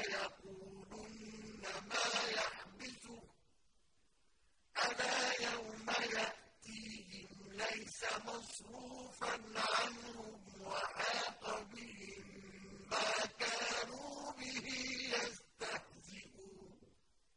لَيَقُولُنَّ مَا يَحْبِسُهُ ۗ. أَلَا يَوْمَ يَأْتِيهِمْ لَيْسَ مَصْرُوفًا